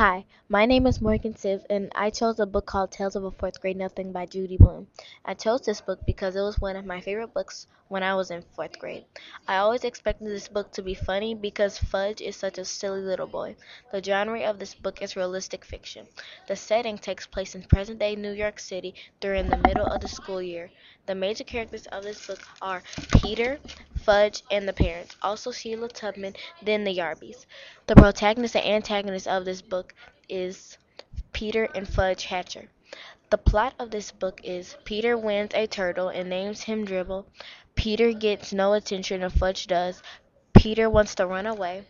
Hi, my name is Morgan Siv, and I chose a book called Tales of a Fourth Grade Nothing by Judy Blume. I chose this book because it was one of my favorite books when I was in fourth grade. I always expected this book to be funny because Fudge is such a silly little boy. The genre of this book is realistic fiction. The setting takes place in present day New York City during the middle of the school year. The major characters of this book are Peter, Fudge, and the parents, also Sheila Tubman, then the Yarbys. The protagonist and antagonist of this book is Peter and Fudge Hatcher. The plot of this book is Peter wins a turtle and names him Dribble. Peter gets no attention and Fudge does. Peter wants to run away.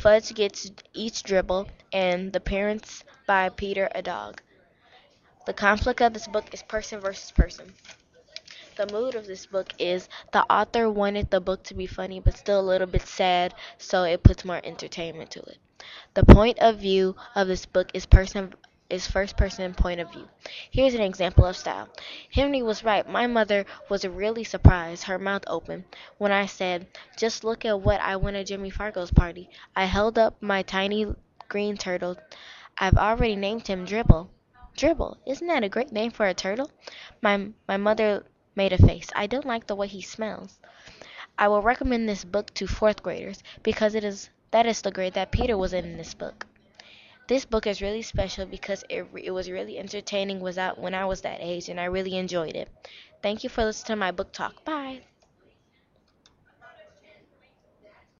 Fudge gets each dribble, and the parents buy Peter a dog. The conflict of this book is person versus person. The mood of this book is the author wanted the book to be funny but still a little bit sad, so it puts more entertainment to it. The point of view of this book is person is first person point of view. Here's an example of style. Henry was right. My mother was really surprised, her mouth open, when I said, Just look at what I won at Jimmy Fargo's party. I held up my tiny green turtle. I've already named him Dribble. Dribble, isn't that a great name for a turtle? My my mother made a face. I don't like the way he smells. I will recommend this book to fourth graders because it is that is the grade that Peter was in in this book. This book is really special because it, it was really entertaining was out when I was that age and I really enjoyed it. Thank you for listening to my book talk. Bye.